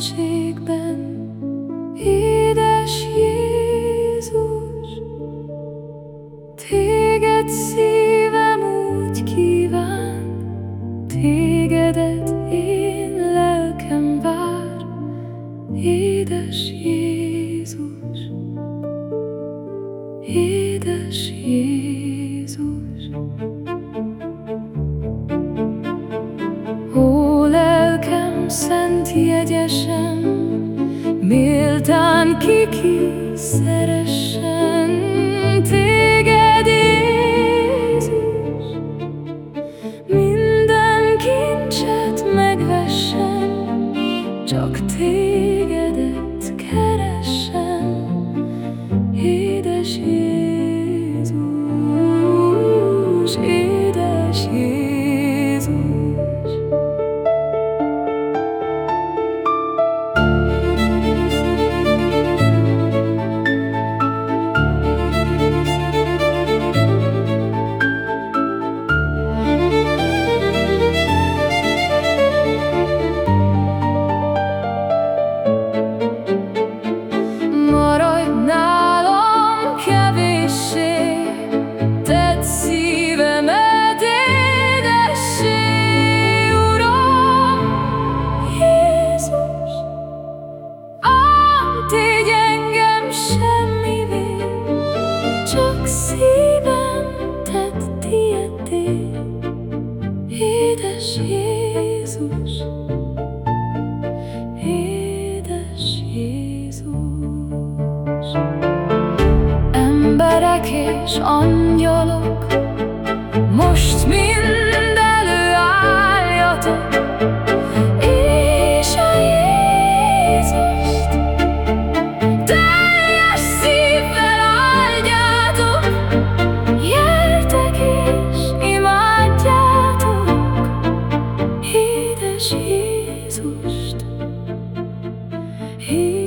szentségben, édes Jézus, Téged szívem úgy kíván, Tégedet én lelkem vár, édes Jézus, édes Jézus. Szent jegyesen, Méltán kiki szeressen téged, Jézus, Minden kincset megvessen, Csak tégedet Emberek és angyalok Most mind előálljatok És a Jézust Teljes szívvel áldjátok Gyertek és imádjátok Édes Jézust Édes